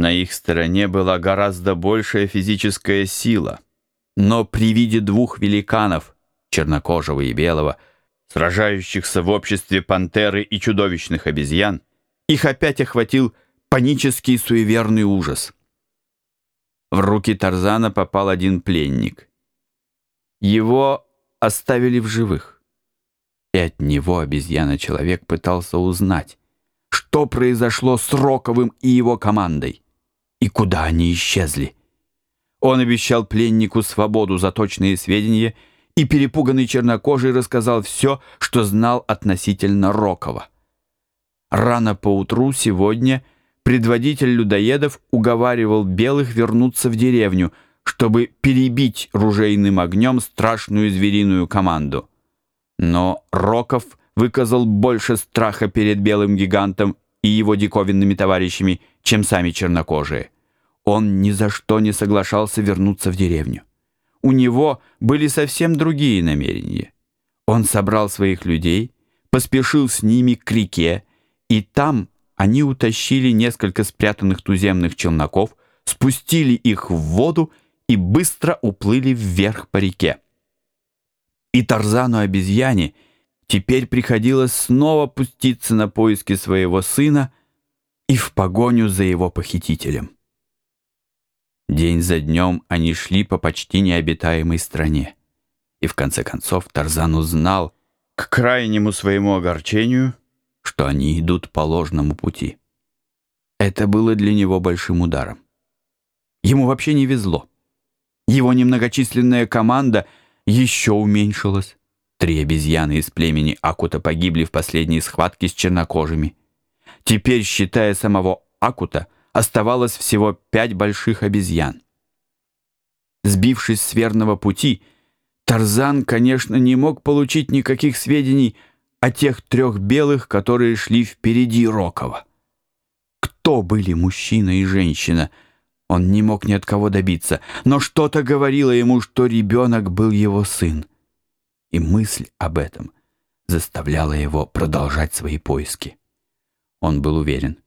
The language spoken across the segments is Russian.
На их стороне была гораздо большая физическая сила. Но при виде двух великанов, чернокожего и белого, сражающихся в обществе пантеры и чудовищных обезьян, их опять охватил панический суеверный ужас. В руки Тарзана попал один пленник. Его оставили в живых. И от него обезьяна-человек пытался узнать, что произошло с Роковым и его командой, и куда они исчезли. Он обещал пленнику свободу за точные сведения, и перепуганный чернокожий рассказал все, что знал относительно Рокова. Рано поутру сегодня предводитель людоедов уговаривал белых вернуться в деревню, чтобы перебить ружейным огнем страшную звериную команду. Но Роков выказал больше страха перед белым гигантом и его диковинными товарищами, чем сами чернокожие. Он ни за что не соглашался вернуться в деревню. У него были совсем другие намерения. Он собрал своих людей, поспешил с ними к реке, и там они утащили несколько спрятанных туземных челноков, спустили их в воду и быстро уплыли вверх по реке. И Тарзану-обезьяне теперь приходилось снова пуститься на поиски своего сына и в погоню за его похитителем. День за днем они шли по почти необитаемой стране. И в конце концов Тарзан узнал, к крайнему своему огорчению, что они идут по ложному пути. Это было для него большим ударом. Ему вообще не везло. Его немногочисленная команда еще уменьшилась. Три обезьяны из племени Акута погибли в последней схватке с чернокожими. Теперь, считая самого Акута, оставалось всего пять больших обезьян. Сбившись с верного пути, Тарзан, конечно, не мог получить никаких сведений о тех трех белых, которые шли впереди Рокова. Кто были мужчина и женщина? Он не мог ни от кого добиться, но что-то говорило ему, что ребенок был его сын. И мысль об этом заставляла его продолжать свои поиски. Он был уверен,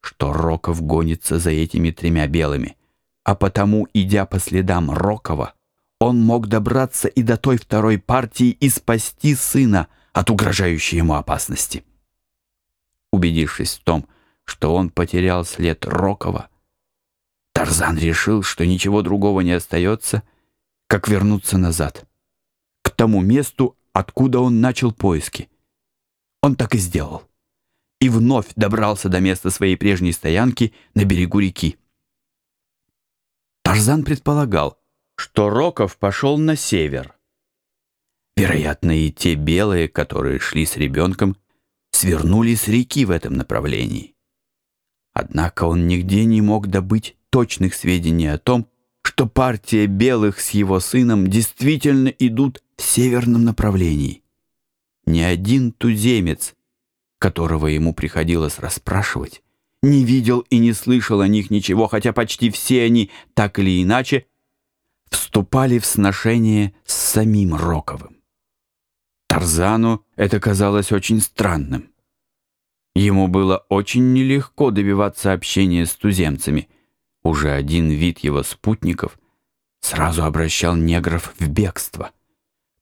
что Роков гонится за этими тремя белыми, а потому, идя по следам Рокова, он мог добраться и до той второй партии и спасти сына — от угрожающей ему опасности. Убедившись в том, что он потерял след Рокова, Тарзан решил, что ничего другого не остается, как вернуться назад, к тому месту, откуда он начал поиски. Он так и сделал. И вновь добрался до места своей прежней стоянки на берегу реки. Тарзан предполагал, что Роков пошел на север, Вероятно, и те белые, которые шли с ребенком, свернули с реки в этом направлении. Однако он нигде не мог добыть точных сведений о том, что партия белых с его сыном действительно идут в северном направлении. Ни один туземец, которого ему приходилось расспрашивать, не видел и не слышал о них ничего, хотя почти все они, так или иначе, вступали в сношение с самим Роковым. Тарзану это казалось очень странным. Ему было очень нелегко добиваться общения с туземцами. Уже один вид его спутников сразу обращал негров в бегство.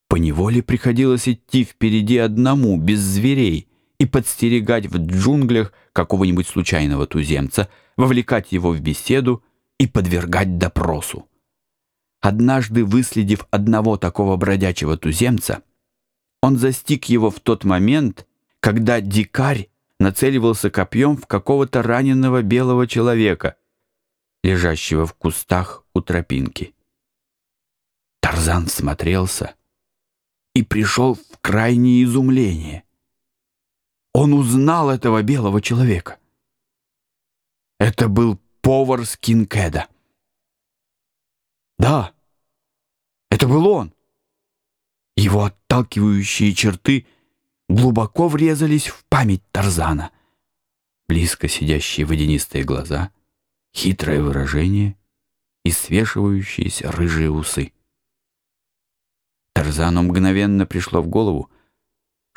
Поневоле приходилось идти впереди одному, без зверей, и подстерегать в джунглях какого-нибудь случайного туземца, вовлекать его в беседу и подвергать допросу. Однажды, выследив одного такого бродячего туземца, он застиг его в тот момент, когда дикарь нацеливался копьем в какого-то раненого белого человека, лежащего в кустах у тропинки. Тарзан смотрелся и пришел в крайнее изумление. Он узнал этого белого человека. Это был повар Скинкеда. Да, это был он. Его отталкивающие черты глубоко врезались в память Тарзана. Близко сидящие водянистые глаза, хитрое выражение и свешивающиеся рыжие усы. Тарзану мгновенно пришло в голову,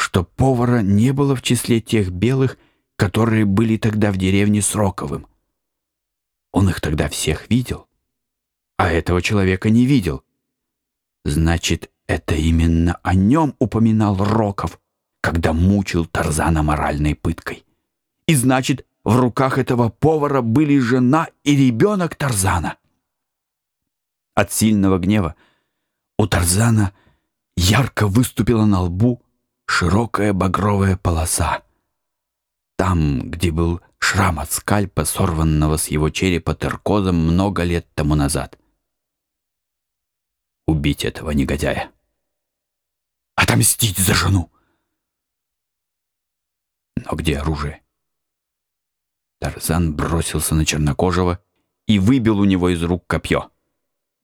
что повара не было в числе тех белых, которые были тогда в деревне с Роковым. Он их тогда всех видел, а этого человека не видел. Значит, это именно о нем упоминал Роков, когда мучил Тарзана моральной пыткой. И значит, в руках этого повара были жена и ребенок Тарзана. От сильного гнева у Тарзана ярко выступила на лбу широкая багровая полоса. Там, где был шрам от скальпа, сорванного с его черепа теркозом много лет тому назад. Убить этого негодяя. Отомстить за жену. Но где оружие? Тарзан бросился на чернокожего и выбил у него из рук копье.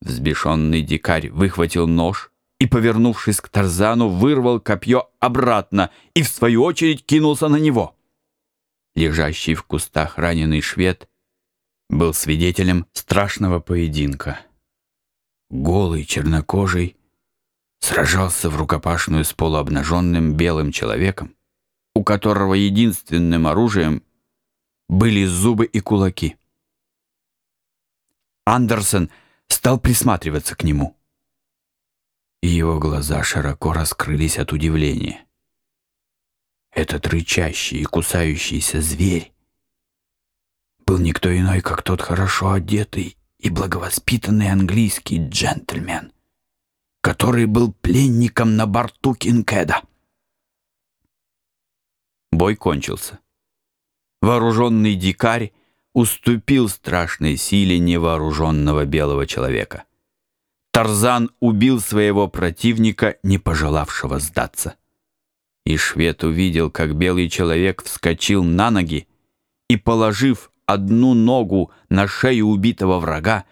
Взбешенный дикарь выхватил нож и, повернувшись к Тарзану, вырвал копье обратно и, в свою очередь, кинулся на него. Лежащий в кустах раненый швед был свидетелем страшного поединка. Голый, чернокожий, сражался в рукопашную с полуобнаженным белым человеком, у которого единственным оружием были зубы и кулаки. Андерсон стал присматриваться к нему и его глаза широко раскрылись от удивления. Этот рычащий и кусающийся зверь был никто иной, как тот хорошо одетый и благовоспитанный английский джентльмен, который был пленником на борту Кинкеда. Бой кончился. Вооруженный дикарь уступил страшной силе невооруженного белого человека — Тарзан убил своего противника, не пожелавшего сдаться. И швед увидел, как белый человек вскочил на ноги и, положив одну ногу на шею убитого врага,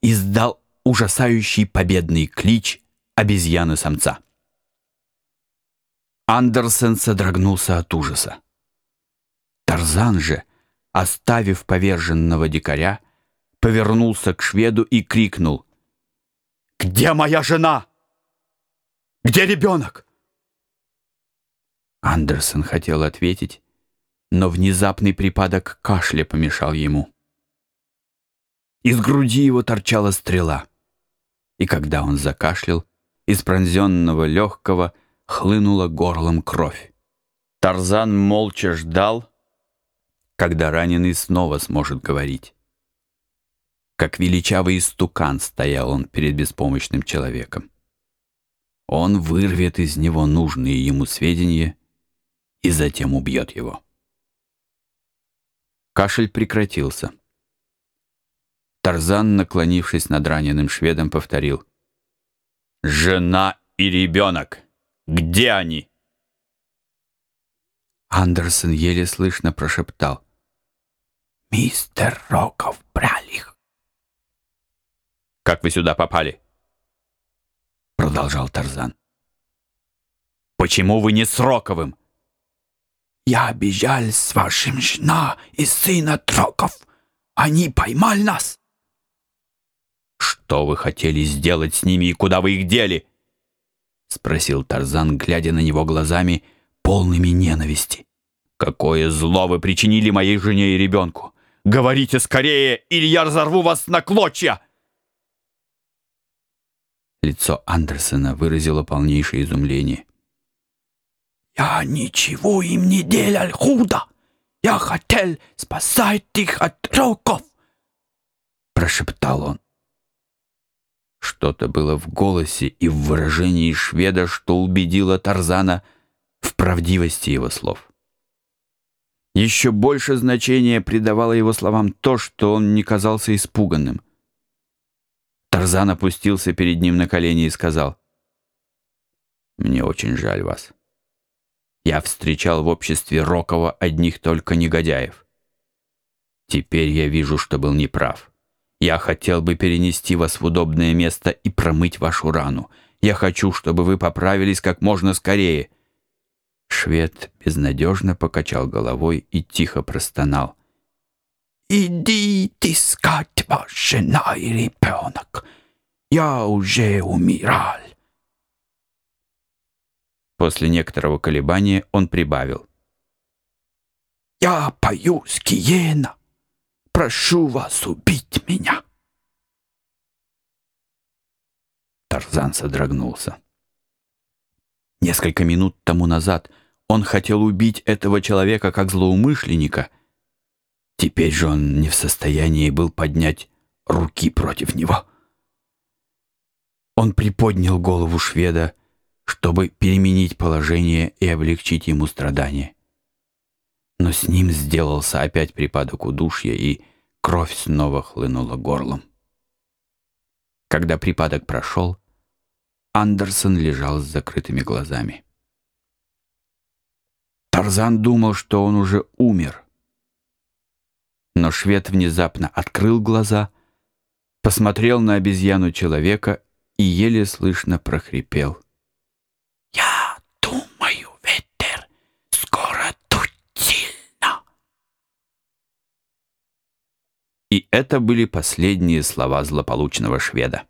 издал ужасающий победный клич обезьяны-самца. Андерсен содрогнулся от ужаса. Тарзан же, оставив поверженного дикаря, повернулся к шведу и крикнул — где моя жена? Где ребенок? Андерсон хотел ответить, но внезапный припадок кашля помешал ему. Из груди его торчала стрела, и когда он закашлял, из пронзенного легкого хлынула горлом кровь. Тарзан молча ждал, когда раненый снова сможет говорить. Как величавый истукан стоял он перед беспомощным человеком. Он вырвет из него нужные ему сведения и затем убьет его. Кашель прекратился. Тарзан, наклонившись над раненым шведом, повторил. «Жена и ребенок! Где они?» Андерсон еле слышно прошептал. «Мистер Роков брали их как вы сюда попали?» Продолжал Тарзан. «Почему вы не с Роковым?» «Я бежал с вашим жена и сына Троков. Они поймали нас». «Что вы хотели сделать с ними и куда вы их дели?» Спросил Тарзан, глядя на него глазами, полными ненависти. «Какое зло вы причинили моей жене и ребенку! Говорите скорее, или я разорву вас на клочья!» Лицо Андерсона выразило полнейшее изумление. «Я ничего им не делал худо! Я хотел спасать их от роков!» Прошептал он. Что-то было в голосе и в выражении шведа, что убедило Тарзана в правдивости его слов. Еще больше значения придавало его словам то, что он не казался испуганным — Тарзан опустился перед ним на колени и сказал, «Мне очень жаль вас. Я встречал в обществе Рокова одних только негодяев. Теперь я вижу, что был неправ. Я хотел бы перенести вас в удобное место и промыть вашу рану. Я хочу, чтобы вы поправились как можно скорее». Швед безнадежно покачал головой и тихо простонал. Идите искать ваша жена и ребенок. Я уже умирал. После некоторого колебания он прибавил. «Я пою с Киена, прошу вас убить меня!» Тарзан содрогнулся. Несколько минут тому назад он хотел убить этого человека как злоумышленника. Теперь же он не в состоянии был поднять руки против него. Он приподнял голову шведа, чтобы переменить положение и облегчить ему страдания. Но с ним сделался опять припадок удушья, и кровь снова хлынула горлом. Когда припадок прошел, Андерсон лежал с закрытыми глазами. Тарзан думал, что он уже умер. Но швед внезапно открыл глаза, посмотрел на обезьяну человека и еле слышно прохрипел. «Я думаю, ветер скоро тут сильно». И это были последние слова злополучного шведа.